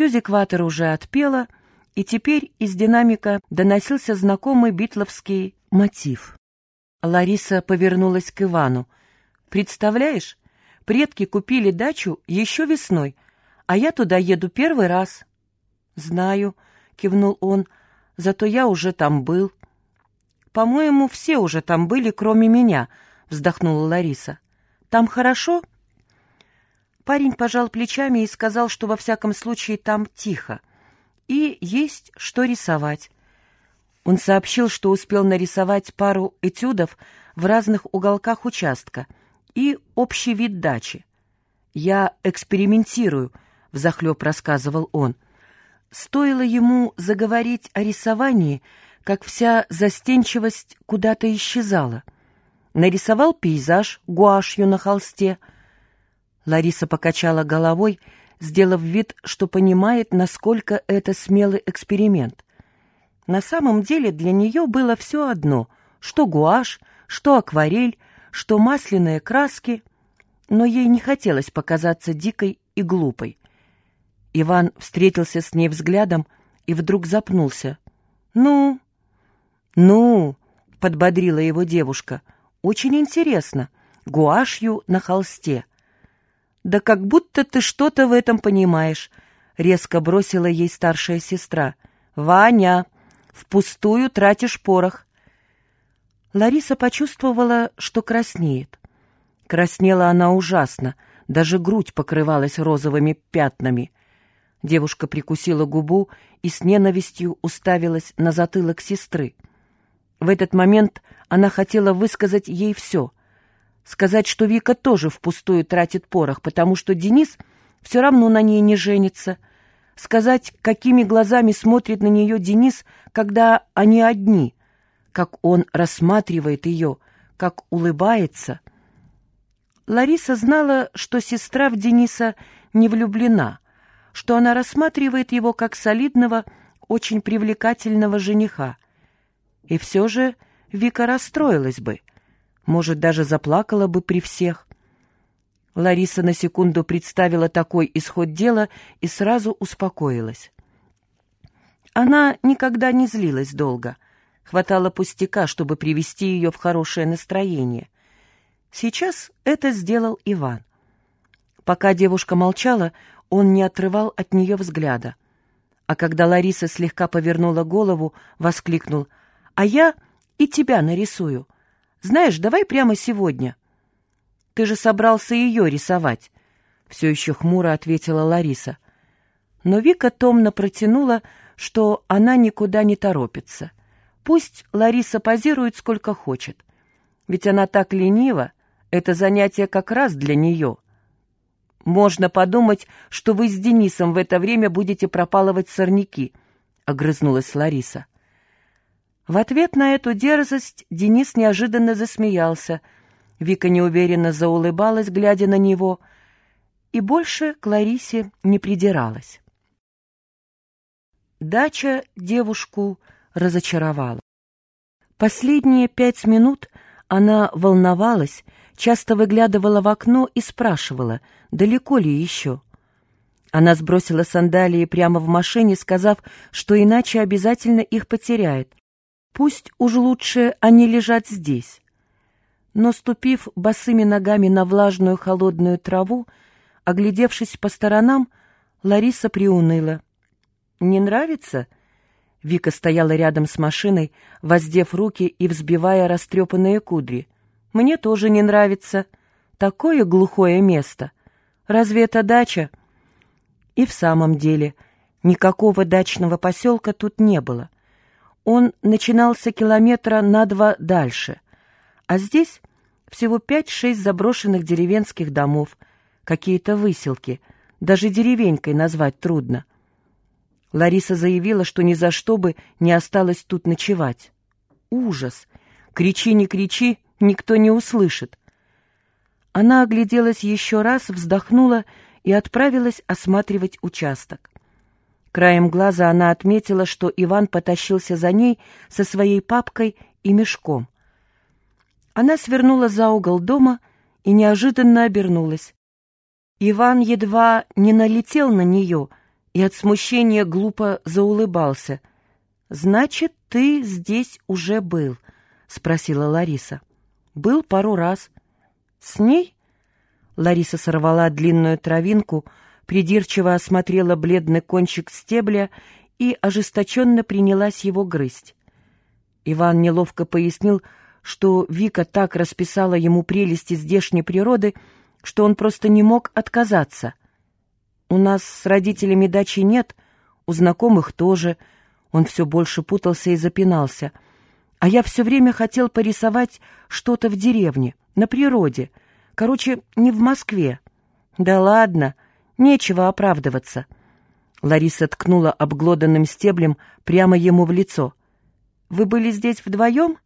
Сьюзи-кватер уже отпела, и теперь из динамика доносился знакомый битловский мотив. Лариса повернулась к Ивану. «Представляешь, предки купили дачу еще весной, а я туда еду первый раз». «Знаю», — кивнул он, — «зато я уже там был». «По-моему, все уже там были, кроме меня», — вздохнула Лариса. «Там хорошо?» Парень пожал плечами и сказал, что во всяком случае там тихо. И есть что рисовать. Он сообщил, что успел нарисовать пару этюдов в разных уголках участка и общий вид дачи. «Я экспериментирую», — взахлеб рассказывал он. Стоило ему заговорить о рисовании, как вся застенчивость куда-то исчезала. Нарисовал пейзаж гуашью на холсте — Лариса покачала головой, сделав вид, что понимает, насколько это смелый эксперимент. На самом деле для нее было все одно, что гуашь, что акварель, что масляные краски, но ей не хотелось показаться дикой и глупой. Иван встретился с ней взглядом и вдруг запнулся. «Ну, ну», — подбодрила его девушка, — «очень интересно, гуашью на холсте». «Да как будто ты что-то в этом понимаешь», — резко бросила ей старшая сестра. «Ваня, впустую тратишь порох». Лариса почувствовала, что краснеет. Краснела она ужасно, даже грудь покрывалась розовыми пятнами. Девушка прикусила губу и с ненавистью уставилась на затылок сестры. В этот момент она хотела высказать ей все — Сказать, что Вика тоже впустую тратит порох, потому что Денис все равно на ней не женится. Сказать, какими глазами смотрит на нее Денис, когда они одни, как он рассматривает ее, как улыбается. Лариса знала, что сестра в Дениса не влюблена, что она рассматривает его как солидного, очень привлекательного жениха. И все же Вика расстроилась бы — может, даже заплакала бы при всех. Лариса на секунду представила такой исход дела и сразу успокоилась. Она никогда не злилась долго. Хватало пустяка, чтобы привести ее в хорошее настроение. Сейчас это сделал Иван. Пока девушка молчала, он не отрывал от нее взгляда. А когда Лариса слегка повернула голову, воскликнул «А я и тебя нарисую». Знаешь, давай прямо сегодня. Ты же собрался ее рисовать. Все еще хмуро ответила Лариса. Но Вика томно протянула, что она никуда не торопится. Пусть Лариса позирует сколько хочет. Ведь она так ленива, это занятие как раз для нее. Можно подумать, что вы с Денисом в это время будете пропалывать сорняки, — огрызнулась Лариса. В ответ на эту дерзость Денис неожиданно засмеялся. Вика неуверенно заулыбалась, глядя на него, и больше к Ларисе не придиралась. Дача девушку разочаровала. Последние пять минут она волновалась, часто выглядывала в окно и спрашивала, далеко ли еще. Она сбросила сандалии прямо в машине, сказав, что иначе обязательно их потеряет. Пусть уж лучше они лежат здесь. Но, ступив босыми ногами на влажную холодную траву, оглядевшись по сторонам, Лариса приуныла. «Не нравится?» Вика стояла рядом с машиной, воздев руки и взбивая растрепанные кудри. «Мне тоже не нравится. Такое глухое место. Разве это дача?» И в самом деле никакого дачного поселка тут не было — он начинался километра на два дальше, а здесь всего пять-шесть заброшенных деревенских домов, какие-то выселки, даже деревенькой назвать трудно. Лариса заявила, что ни за что бы не осталось тут ночевать. Ужас! Кричи, не кричи, никто не услышит. Она огляделась еще раз, вздохнула и отправилась осматривать участок. Краем глаза она отметила, что Иван потащился за ней со своей папкой и мешком. Она свернула за угол дома и неожиданно обернулась. Иван едва не налетел на нее, и от смущения глупо заулыбался. «Значит, ты здесь уже был?» — спросила Лариса. «Был пару раз». «С ней?» Лариса сорвала длинную травинку, придирчиво осмотрела бледный кончик стебля и ожесточенно принялась его грызть. Иван неловко пояснил, что Вика так расписала ему прелести здешней природы, что он просто не мог отказаться. «У нас с родителями дачи нет, у знакомых тоже». Он все больше путался и запинался. «А я все время хотел порисовать что-то в деревне, на природе. Короче, не в Москве». «Да ладно, нечего оправдываться». Лариса ткнула обглоданным стеблем прямо ему в лицо. «Вы были здесь вдвоем?»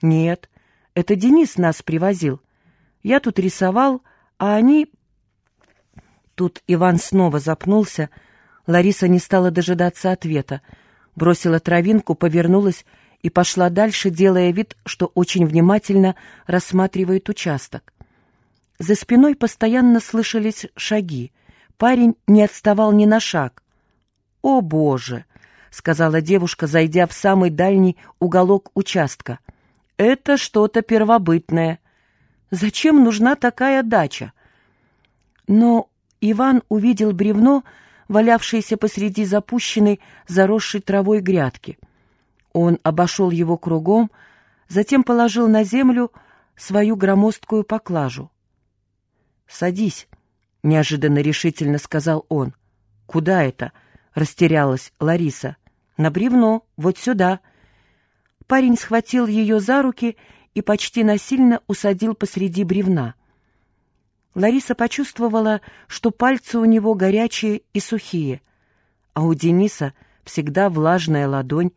«Нет, это Денис нас привозил. Я тут рисовал, а они...» Тут Иван снова запнулся. Лариса не стала дожидаться ответа. Бросила травинку, повернулась и пошла дальше, делая вид, что очень внимательно рассматривает участок. За спиной постоянно слышались шаги. Парень не отставал ни на шаг. «О, Боже!» — сказала девушка, зайдя в самый дальний уголок участка. «Это что-то первобытное. Зачем нужна такая дача?» Но Иван увидел бревно, валявшееся посреди запущенной, заросшей травой грядки. Он обошел его кругом, затем положил на землю свою громоздкую поклажу. «Садись», — неожиданно решительно сказал он. «Куда это?» — растерялась Лариса. «На бревно, вот сюда». Парень схватил ее за руки и почти насильно усадил посреди бревна. Лариса почувствовала, что пальцы у него горячие и сухие, а у Дениса всегда влажная ладонь,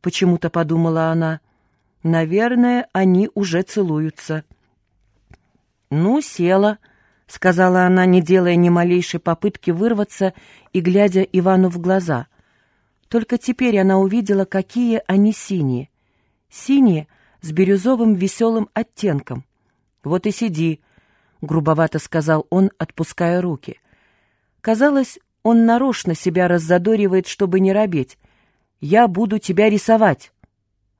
почему-то подумала она. Наверное, они уже целуются. «Ну, села», — сказала она, не делая ни малейшей попытки вырваться и глядя Ивану в глаза. Только теперь она увидела, какие они синие. Синие с бирюзовым веселым оттенком. «Вот и сиди», — грубовато сказал он, отпуская руки. Казалось, он нарочно себя раззадоривает, чтобы не робеть. «Я буду тебя рисовать».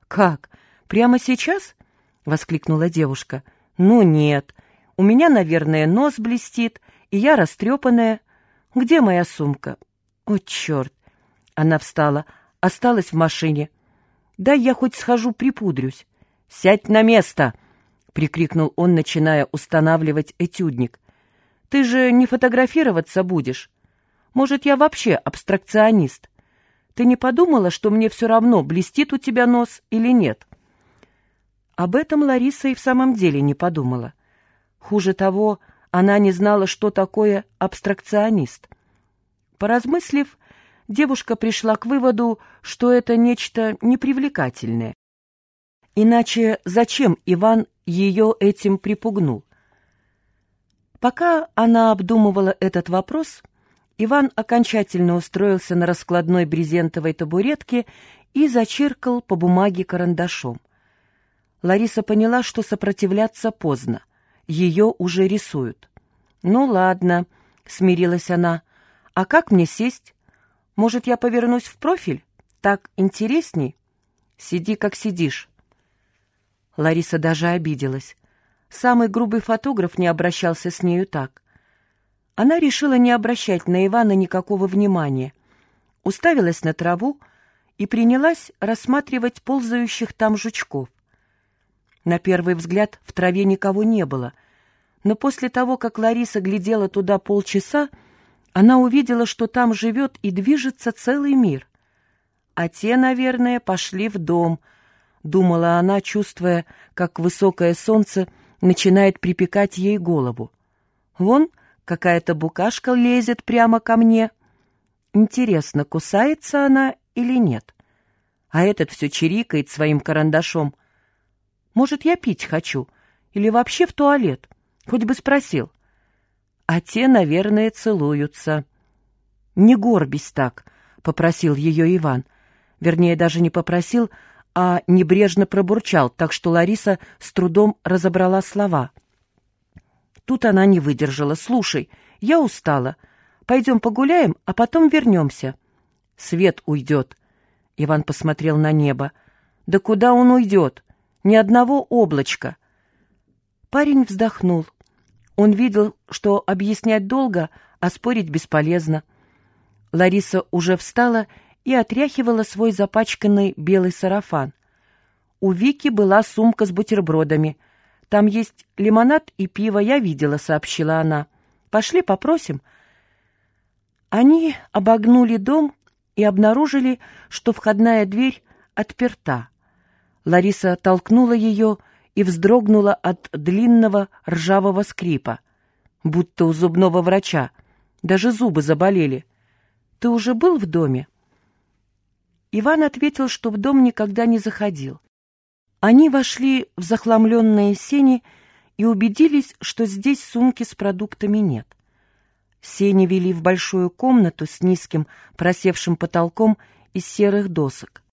«Как? Прямо сейчас?» — воскликнула девушка. «Ну нет», у меня, наверное, нос блестит, и я растрепанная. Где моя сумка? О, черт! Она встала. Осталась в машине. Дай я хоть схожу припудрюсь. Сядь на место! Прикрикнул он, начиная устанавливать этюдник. Ты же не фотографироваться будешь. Может, я вообще абстракционист? Ты не подумала, что мне все равно, блестит у тебя нос или нет? Об этом Лариса и в самом деле не подумала. Хуже того, она не знала, что такое абстракционист. Поразмыслив, девушка пришла к выводу, что это нечто непривлекательное. Иначе зачем Иван ее этим припугнул? Пока она обдумывала этот вопрос, Иван окончательно устроился на раскладной брезентовой табуретке и зачиркал по бумаге карандашом. Лариса поняла, что сопротивляться поздно ее уже рисуют. «Ну ладно», — смирилась она. «А как мне сесть? Может, я повернусь в профиль? Так интересней?» «Сиди, как сидишь». Лариса даже обиделась. Самый грубый фотограф не обращался с нею так. Она решила не обращать на Ивана никакого внимания. Уставилась на траву и принялась рассматривать ползающих там жучков. На первый взгляд в траве никого не было, но после того, как Лариса глядела туда полчаса, она увидела, что там живет и движется целый мир. А те, наверное, пошли в дом, думала она, чувствуя, как высокое солнце начинает припекать ей голову. Вон какая-то букашка лезет прямо ко мне. Интересно, кусается она или нет? А этот все чирикает своим карандашом, может, я пить хочу? Или вообще в туалет? Хоть бы спросил. А те, наверное, целуются. Не горбись так, — попросил ее Иван. Вернее, даже не попросил, а небрежно пробурчал, так что Лариса с трудом разобрала слова. Тут она не выдержала. «Слушай, я устала. Пойдем погуляем, а потом вернемся. Свет уйдет. Иван посмотрел на небо. Да куда он уйдет? Ни одного облачка. Парень вздохнул. Он видел, что объяснять долго, а спорить бесполезно. Лариса уже встала и отряхивала свой запачканный белый сарафан. У Вики была сумка с бутербродами. Там есть лимонад и пиво, я видела, сообщила она. Пошли попросим. Они обогнули дом и обнаружили, что входная дверь отперта. Лариса толкнула ее и вздрогнула от длинного ржавого скрипа, будто у зубного врача. Даже зубы заболели. «Ты уже был в доме?» Иван ответил, что в дом никогда не заходил. Они вошли в захламленные сени и убедились, что здесь сумки с продуктами нет. Сени вели в большую комнату с низким просевшим потолком из серых досок.